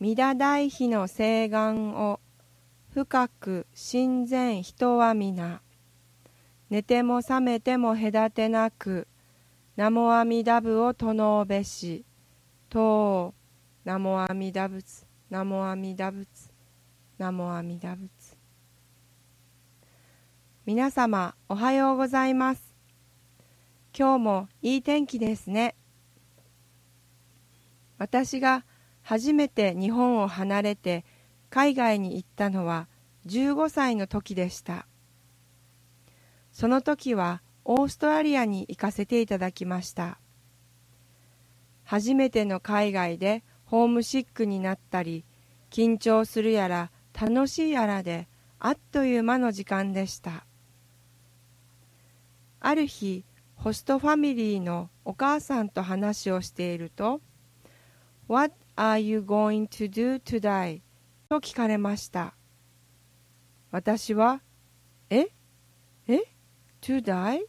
三田大妃の誓願を深く親善人は皆寝ても覚めても隔てなく南無阿弥陀仏を唱うべしと南無阿弥陀仏南無阿弥陀仏南無阿弥陀仏。皆様おはようございます。今日もいい天気ですね。私が初めて日本を離れて海外に行ったのは15歳の時でした。その時はオーストラリアに行かせていただきました。初めての海外でホームシックになったり緊張するやら楽しいやらであっという間の時間でした。ある日ホストファミリーのお母さんと話をしていると「What are you going to do today?」と聞かれました私は「え？え？to die?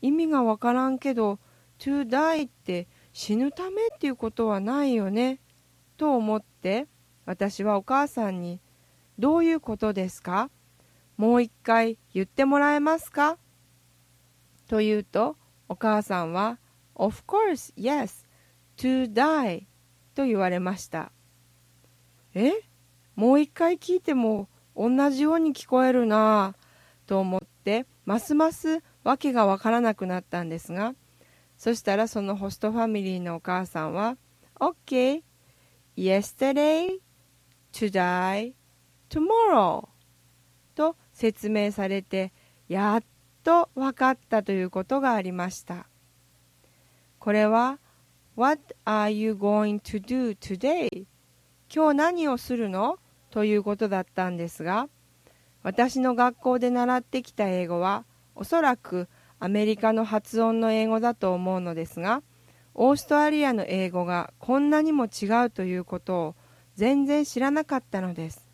意味がわからんけど to die って死ぬためっていうことはないよねと思って私はお母さんに「どういうことですか？もう一回言ってもらえますか?」と言うとお母さんは「Of course, yes, to die」と言われました。え？もう一回聞いても同じように聞こえるなぁと思ってますます訳がわからなくなったんですがそしたらそのホストファミリーのお母さんは OK yesterday today tomorrow と説明されてやっと分かったということがありました。これは What are you going to do today? 今日何をするの？ということだったんですが私の学校で習ってきた英語はおそらくアメリカの発音の英語だと思うのですがオーストラリアの英語がこんなにも違うということを全然知らなかったのです。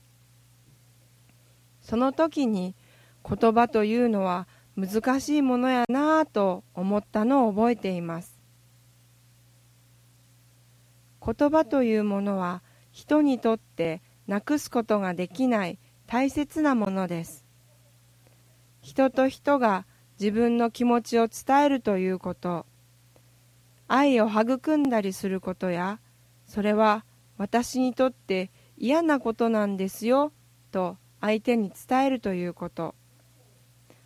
その時に言葉というのは難しいものやなぁと思ったのを覚えています。言葉というものは人にとってなくすことができない大切なものです。人と人が自分の気持ちを伝えるということ、愛を育んだりすることや、それは私にとって嫌なことなんですよと相手に伝えるということ、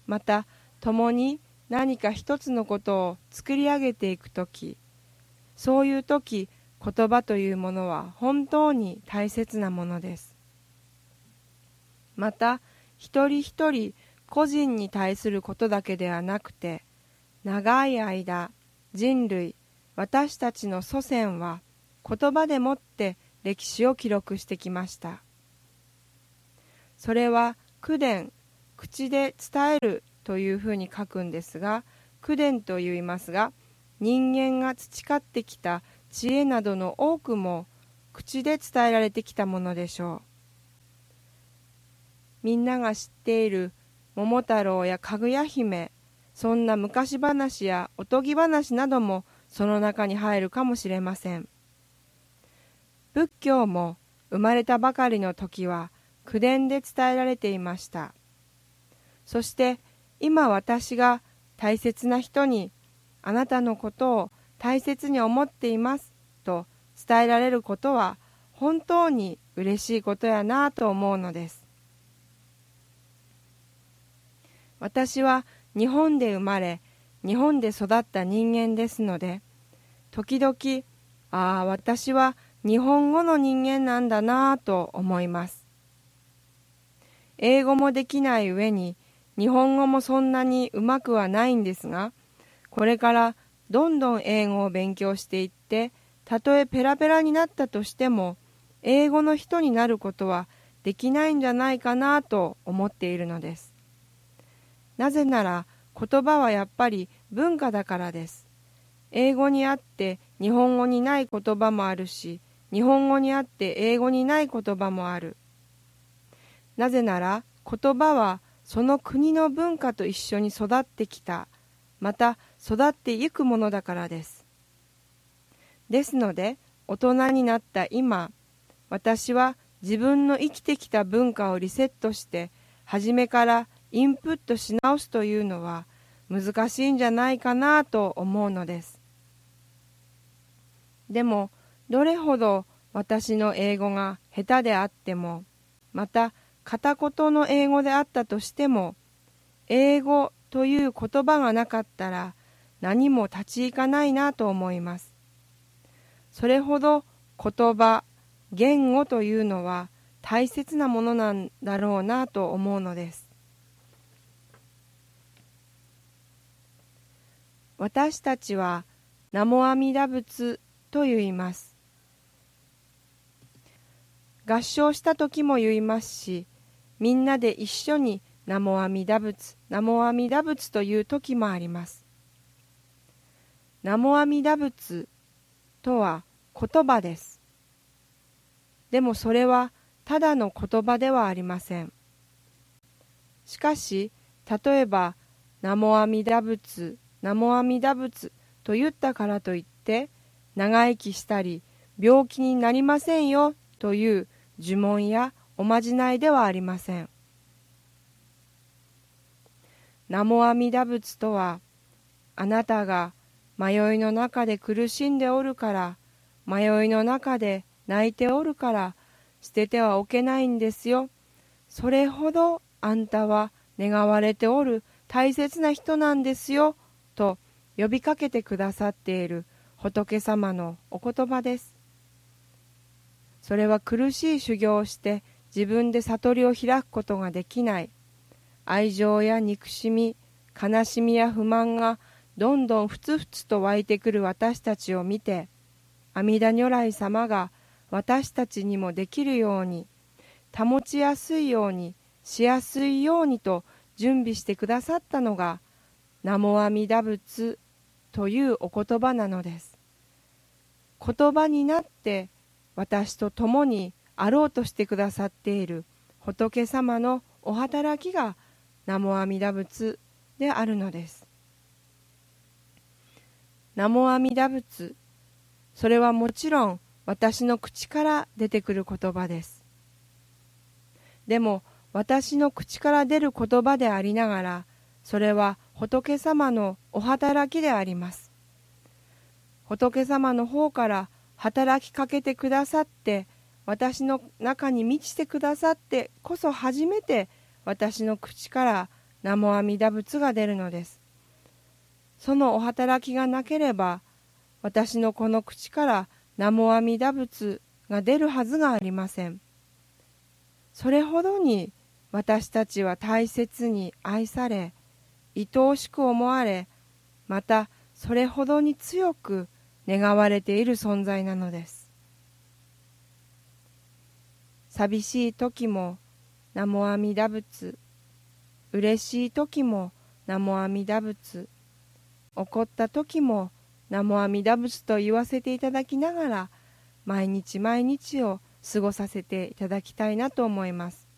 また共に何か一つのことを作り上げていくとき、そういうとき言葉というものは本当に大切なものです。また一人一人個人に対することだけではなくて長い間人類私たちの祖先は言葉でもって歴史を記録してきましたそれは口伝口で伝えるというふうに書くんですが口伝と言いますが人間が培ってきた知恵などの多くも口で伝えられてきたものでしょう。みんなが知っている桃太郎やかぐや姫そんな昔話やおとぎ話などもその中に入るかもしれません。仏教も生まれたばかりの時は口伝で伝えられていました。そして今私が大切な人にあなたのことを大切に思っていますと伝えられることは本当に嬉しいことやなと思うのです。私は日本で生まれ日本で育った人間ですので時々ああ私は日本語の人間なんだなぁと思います。英語もできない上に日本語もそんなにうまくはないんですがこれからどんどん英語を勉強していってたとえペラペラになったとしても英語の人になることはできないんじゃないかなと思っているのです。なぜなら言葉はやっぱり文化だからです。英語にあって日本語にない言葉もあるし日本語にあって英語にない言葉もある。なぜなら言葉はその国の文化と一緒に育ってきた。また育っていくものだからですですので大人になった今私は自分の生きてきた文化をリセットして初めからインプットし直すというのは難しいんじゃないかなと思うのです。でもどれほど私の英語が下手であってもまた片言の英語であったとしても英語という言葉がなかったら何も立ち行かないなと思います。それほど言葉、言語というのは大切なものなんだろうなと思うのです。私たちは南無阿弥陀仏と言います。合唱した時も言いますし、みんなで一緒に南無阿弥陀仏、南無阿弥陀仏という時もあります。南無阿弥陀仏とは言葉です。でもそれはただの言葉ではありません。しかし、例えば、南無阿弥陀仏、南無阿弥陀仏と言ったからといって、長生きしたり、病気になりませんよという呪文やおまじないではありません。南無阿弥陀仏とは、あなたが迷いの中で苦しんでおるから、迷いの中で泣いておるから捨ててはおけないんですよ。それほどあんたは願われておる大切な人なんですよ。と呼びかけてくださっている仏様のお言葉です。それは苦しい修行をして自分で悟りを開くことができない愛情や憎しみ悲しみや不満がどんどんふつふつと湧いてくる私たちを見て阿弥陀如来様が私たちにもできるように保ちやすいようにしやすいようにと準備してくださったのが南無阿弥陀仏というお言葉なのです。言葉になって私と共にあろうとしてくださっている仏様のお働きが南無阿弥陀仏であるのです。南無阿弥陀仏それはもちろん私の口から出てくる言葉です。でも私の口から出る言葉でありながらそれは仏様のお働きであります。仏様の方から働きかけてくださって私の中に満ちてくださってこそ初めて私の口から南無阿弥陀仏が出るのです。そのお働きがなければ私のこの口から南無阿弥陀仏が出るはずがありません。それほどに私たちは大切に愛され、愛おしく思われ、またそれほどに強く願われている存在なのです。寂しい時も南無阿弥陀仏、嬉しい時も南無阿弥陀仏、怒った時も南無阿弥陀仏と言わせていただきながら毎日毎日を過ごさせていただきたいなと思います。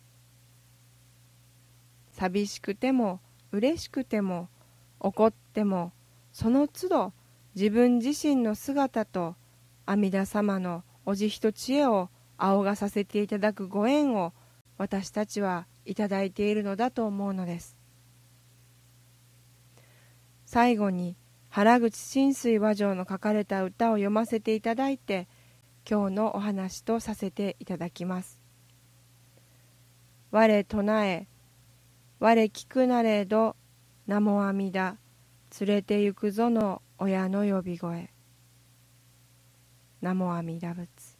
寂しくても嬉しくても怒ってもその都度自分自身の姿と阿弥陀様のお慈悲と知恵を仰がさせていただくご縁を私たちはいただいているのだと思うのです。最後に原口浸水和上の書かれた歌を読ませていただいて今日のお話とさせていただきます。我唱え我聞くなれど名も阿弥陀連れて行くぞの親の呼び声名も阿弥陀仏